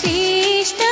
श्रेष्ठ